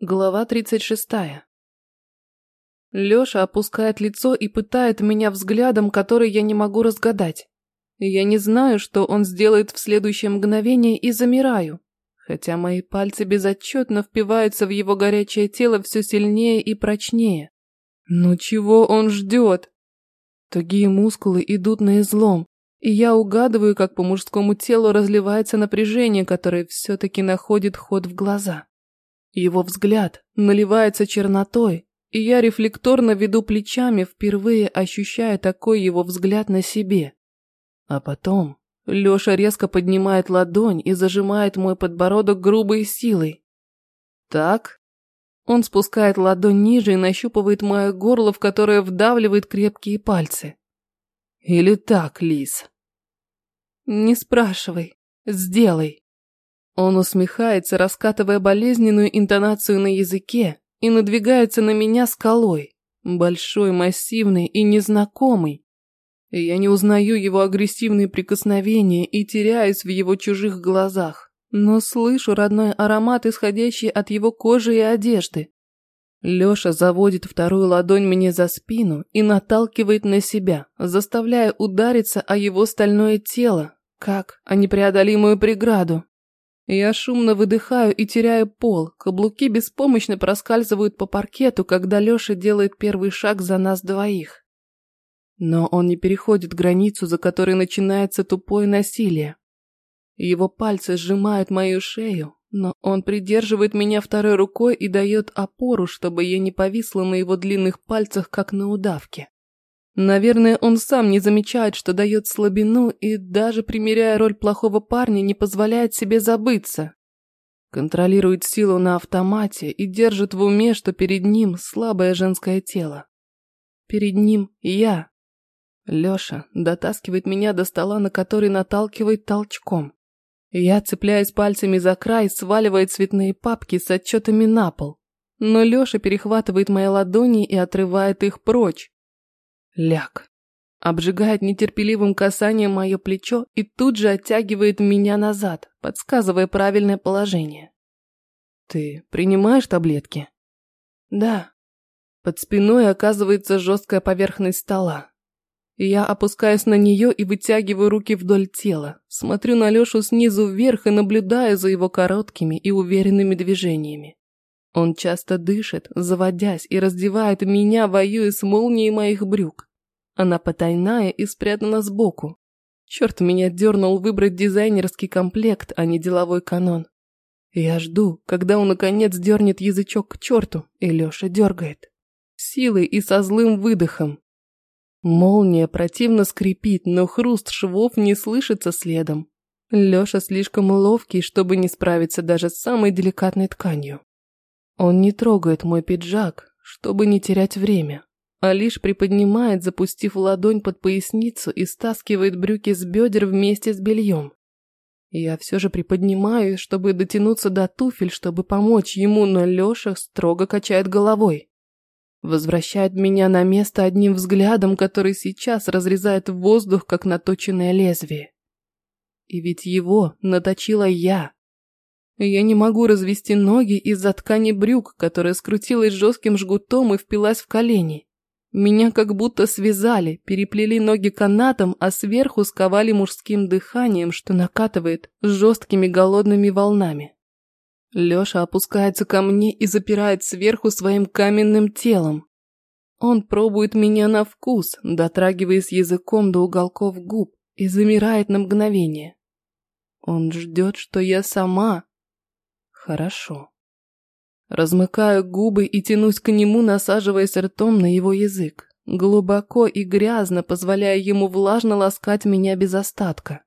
Глава 36. Лёша опускает лицо и пытает меня взглядом, который я не могу разгадать. Я не знаю, что он сделает в следующее мгновение и замираю, хотя мои пальцы безотчетно впиваются в его горячее тело все сильнее и прочнее. Ну чего он ждет? Тугие мускулы идут на излом, и я угадываю, как по мужскому телу разливается напряжение, которое все-таки находит ход в глаза. Его взгляд наливается чернотой, и я рефлекторно веду плечами, впервые ощущая такой его взгляд на себе. А потом Лёша резко поднимает ладонь и зажимает мой подбородок грубой силой. Так? Он спускает ладонь ниже и нащупывает мое горло, в которое вдавливает крепкие пальцы. Или так, Лис? Не спрашивай, сделай. Он усмехается, раскатывая болезненную интонацию на языке, и надвигается на меня скалой, большой, массивный и незнакомый. Я не узнаю его агрессивные прикосновения и теряюсь в его чужих глазах, но слышу родной аромат, исходящий от его кожи и одежды. Лёша заводит вторую ладонь мне за спину и наталкивает на себя, заставляя удариться о его стальное тело, как о непреодолимую преграду. Я шумно выдыхаю и теряю пол. Каблуки беспомощно проскальзывают по паркету, когда Лёша делает первый шаг за нас двоих. Но он не переходит границу, за которой начинается тупое насилие. Его пальцы сжимают мою шею, но он придерживает меня второй рукой и дает опору, чтобы я не повисла на его длинных пальцах, как на удавке. Наверное, он сам не замечает, что дает слабину и, даже примеряя роль плохого парня, не позволяет себе забыться. Контролирует силу на автомате и держит в уме, что перед ним слабое женское тело. Перед ним я. Лёша дотаскивает меня до стола, на который наталкивает толчком. Я цепляюсь пальцами за край, сваливая цветные папки с отчетами на пол. Но Лёша перехватывает мои ладони и отрывает их прочь. Ляг. Обжигает нетерпеливым касанием мое плечо и тут же оттягивает меня назад, подсказывая правильное положение. «Ты принимаешь таблетки?» «Да». Под спиной оказывается жесткая поверхность стола. Я опускаюсь на нее и вытягиваю руки вдоль тела, смотрю на Лешу снизу вверх и наблюдаю за его короткими и уверенными движениями. Он часто дышит, заводясь, и раздевает меня, воюя с молнией моих брюк. Она потайная и спрятана сбоку. Черт меня дернул выбрать дизайнерский комплект, а не деловой канон. Я жду, когда он наконец дернет язычок к черту, и Леша дергает. Силой и со злым выдохом. Молния противно скрипит, но хруст швов не слышится следом. Леша слишком ловкий, чтобы не справиться даже с самой деликатной тканью. Он не трогает мой пиджак, чтобы не терять время а лишь приподнимает, запустив ладонь под поясницу и стаскивает брюки с бедер вместе с бельем. Я все же приподнимаю, чтобы дотянуться до туфель, чтобы помочь ему, но Леша строго качает головой. Возвращает меня на место одним взглядом, который сейчас разрезает воздух, как наточенное лезвие. И ведь его наточила я. Я не могу развести ноги из-за ткани брюк, которая скрутилась жестким жгутом и впилась в колени. Меня как будто связали, переплели ноги канатом, а сверху сковали мужским дыханием, что накатывает жесткими голодными волнами. Лёша опускается ко мне и запирает сверху своим каменным телом. Он пробует меня на вкус, дотрагиваясь языком до уголков губ и замирает на мгновение. Он ждет, что я сама. Хорошо. Размыкаю губы и тянусь к нему, насаживаясь ртом на его язык. Глубоко и грязно, позволяя ему влажно ласкать меня без остатка.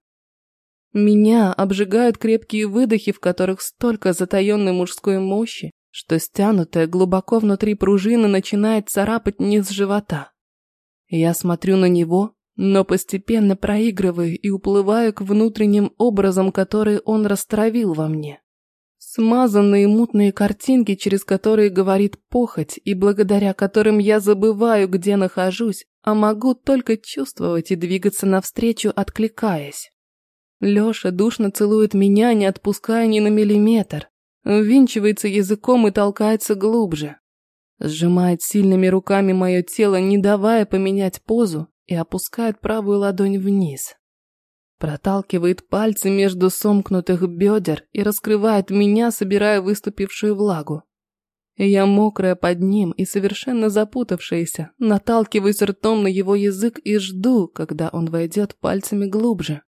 Меня обжигают крепкие выдохи, в которых столько затаенной мужской мощи, что стянутая глубоко внутри пружина начинает царапать низ живота. Я смотрю на него, но постепенно проигрываю и уплываю к внутренним образам, которые он растравил во мне. Смазанные мутные картинки, через которые говорит похоть, и благодаря которым я забываю, где нахожусь, а могу только чувствовать и двигаться навстречу, откликаясь. Лёша душно целует меня, не отпуская ни на миллиметр. ввинчивается языком и толкается глубже. Сжимает сильными руками мое тело, не давая поменять позу, и опускает правую ладонь вниз. Проталкивает пальцы между сомкнутых бедер и раскрывает меня, собирая выступившую влагу. Я мокрая под ним и совершенно запутавшаяся, наталкиваюсь ртом на его язык и жду, когда он войдет пальцами глубже.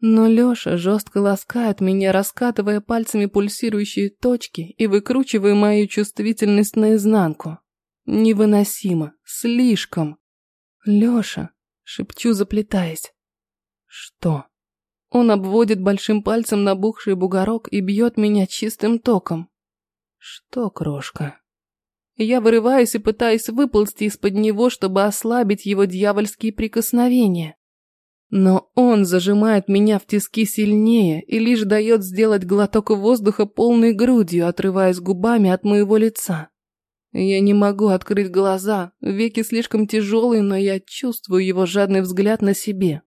Но Лёша жестко ласкает меня, раскатывая пальцами пульсирующие точки и выкручивая мою чувствительность наизнанку. Невыносимо, слишком. Лёша, шепчу, заплетаясь. Что? Он обводит большим пальцем набухший бугорок и бьет меня чистым током. Что, крошка? Я вырываюсь и пытаюсь выползти из-под него, чтобы ослабить его дьявольские прикосновения. Но он зажимает меня в тиски сильнее и лишь дает сделать глоток воздуха полной грудью, отрываясь губами от моего лица. Я не могу открыть глаза, веки слишком тяжелые, но я чувствую его жадный взгляд на себе.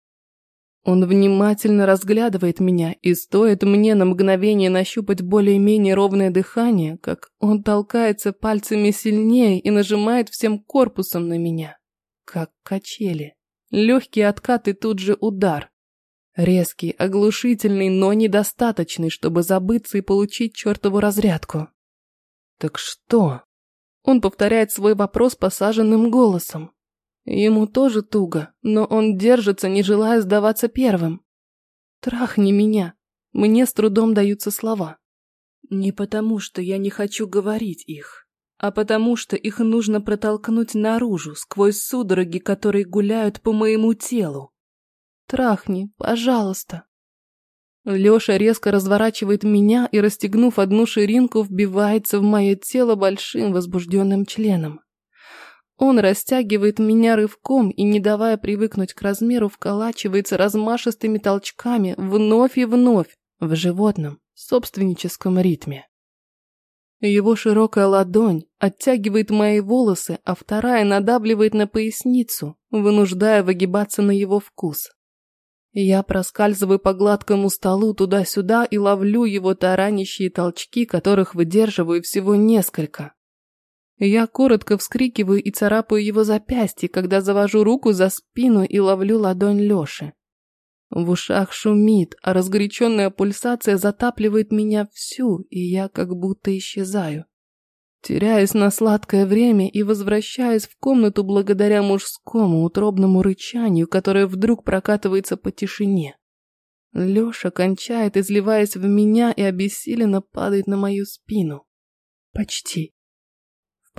Он внимательно разглядывает меня, и стоит мне на мгновение нащупать более-менее ровное дыхание, как он толкается пальцами сильнее и нажимает всем корпусом на меня, как качели. Легкий откат и тут же удар. Резкий, оглушительный, но недостаточный, чтобы забыться и получить чертову разрядку. «Так что?» Он повторяет свой вопрос посаженным голосом. Ему тоже туго, но он держится, не желая сдаваться первым. «Трахни меня!» Мне с трудом даются слова. Не потому, что я не хочу говорить их, а потому, что их нужно протолкнуть наружу, сквозь судороги, которые гуляют по моему телу. «Трахни, пожалуйста!» Лёша резко разворачивает меня и, расстегнув одну ширинку, вбивается в мое тело большим возбужденным членом. Он растягивает меня рывком и, не давая привыкнуть к размеру, вколачивается размашистыми толчками вновь и вновь в животном, собственническом ритме. Его широкая ладонь оттягивает мои волосы, а вторая надавливает на поясницу, вынуждая выгибаться на его вкус. Я проскальзываю по гладкому столу туда-сюда и ловлю его таранящие толчки, которых выдерживаю всего несколько. Я коротко вскрикиваю и царапаю его запястье, когда завожу руку за спину и ловлю ладонь Лёши. В ушах шумит, а разгоряченная пульсация затапливает меня всю, и я как будто исчезаю. Теряюсь на сладкое время и возвращаюсь в комнату благодаря мужскому утробному рычанию, которое вдруг прокатывается по тишине. Лёша кончает, изливаясь в меня и обессиленно падает на мою спину. Почти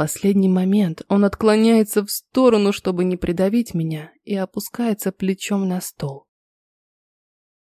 последний момент он отклоняется в сторону, чтобы не придавить меня, и опускается плечом на стол.